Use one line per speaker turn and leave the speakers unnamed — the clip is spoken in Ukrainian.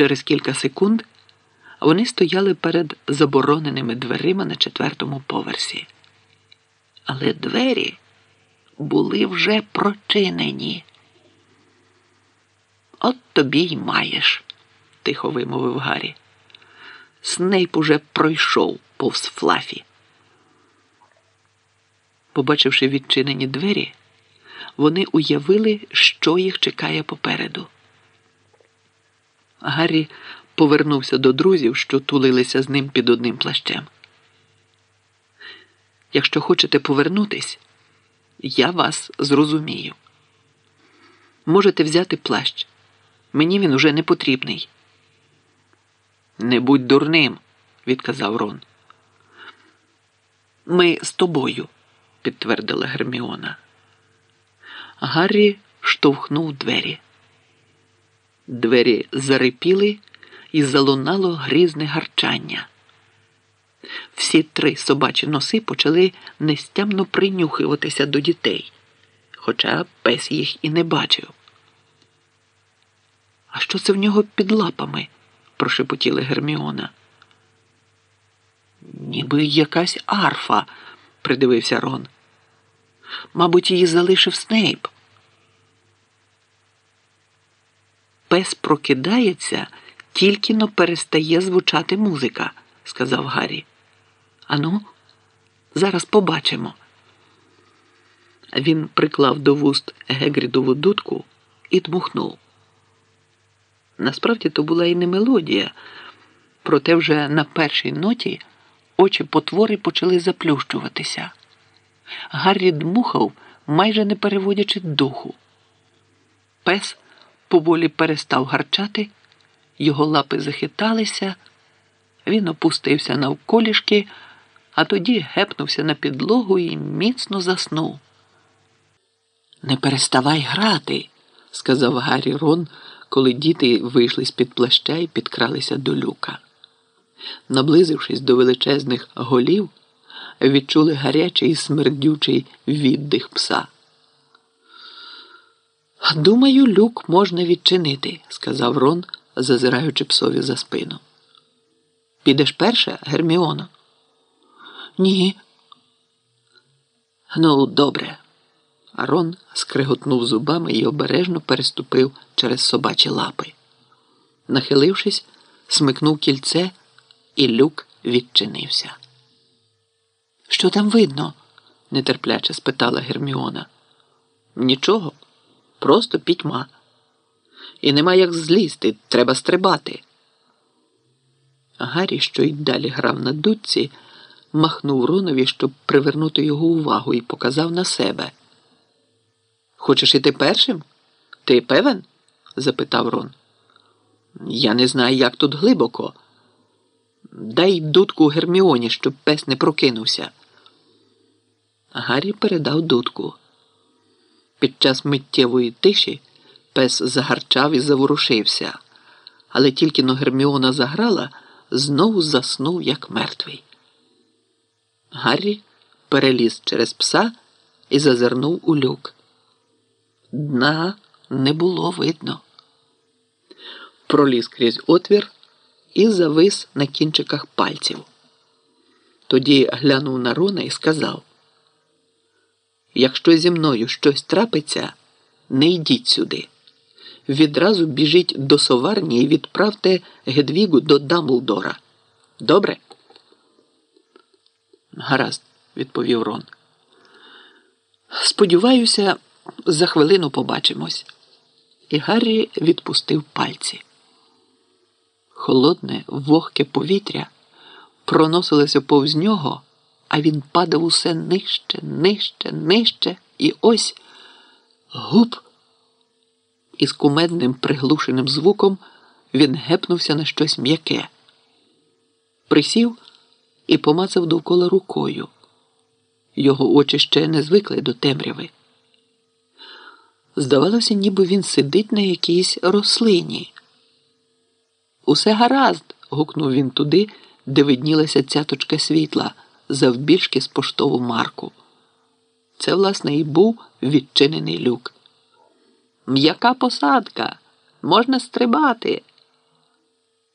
Через кілька секунд вони стояли перед забороненими дверима на четвертому поверсі. Але двері були вже прочинені. От тобі й маєш, тихо вимовив Гаррі. Снейп уже пройшов повз Флафі. Побачивши відчинені двері, вони уявили, що їх чекає попереду. Гаррі повернувся до друзів, що тулилися з ним під одним плащем. Якщо хочете повернутись, я вас зрозумію. Можете взяти плащ. Мені він уже не потрібний. Не будь дурним, відказав Рон. Ми з тобою, підтвердила Герміона. Гаррі штовхнув двері. Двері зарипіли і залунало грізне гарчання. Всі три собачі носи почали нестямно принюхуватися до дітей, хоча пес їх і не бачив. А що це в нього під лапами? прошепотіла Герміона. Ніби якась арфа, придивився Рон. Мабуть, її залишив Снейп. Пес прокидається, тільки но перестає звучати музика, сказав Гаррі. Ану, зараз побачимо. Він приклав до вуст Гегрідову дудку і дмухнув. Насправді то була і не мелодія, проте вже на першій ноті очі потвори почали заплющуватися. Гаррі дмухав, майже не переводячи духу. Пес поволі перестав гарчати, його лапи захиталися, він опустився навколішки, а тоді гепнувся на підлогу і міцно заснув. Не переставай грати, сказав Гаррі Рон, коли діти вийшли з під плаща і підкралися до люка. Наблизившись до величезних голів, відчули гарячий і смердючий віддих пса. Думаю, люк можна відчинити, сказав Рон, зазираючи псові за спину. Підеш перша, Герміона? Ні. Ну, добре. Рон скриготнув зубами і обережно переступив через собачі лапи. Нахилившись, смикнув кільце, і люк відчинився. Що там видно? нетерпляче спитала Герміона. Нічого, просто пітьма. І нема як злізти, треба стрибати. Гаррі, що й далі грав на дудці, махнув Ронові, щоб привернути його увагу, і показав на себе. Хочеш іти першим? Ти певен? запитав Рон. Я не знаю, як тут глибоко. Дай дудку Герміоні, щоб пес не прокинувся. Гаррі передав дудку. Під час миттєвої тиші пес загарчав і заворушився, але тільки но Герміона заграла, знову заснув, як мертвий. Гаррі переліз через пса і зазирнув у люк. Дна не було видно. Проліз крізь отвір і завис на кінчиках пальців. Тоді глянув на Рона і сказав: Якщо зі мною щось трапиться, не йдіть сюди. Відразу біжіть до соварні і відправте Гедвігу до Дамблдора. Добре? Гаразд, відповів Рон. Сподіваюся, за хвилину побачимось. І Гаррі відпустив пальці. Холодне, вогке повітря проносилося повз нього, а він падав усе нижче, нижче, нижче, і ось гуп. Із кумедним приглушеним звуком він гепнувся на щось м'яке. Присів і помацав довкола рукою. Його очі ще не звикли до темряви. Здавалося, ніби він сидить на якійсь рослині. Усе гаразд. гукнув він туди, де виднілася цяточка світла завбільшки з поштову марку. Це, власне, і був відчинений люк. М'яка посадка, можна стрибати.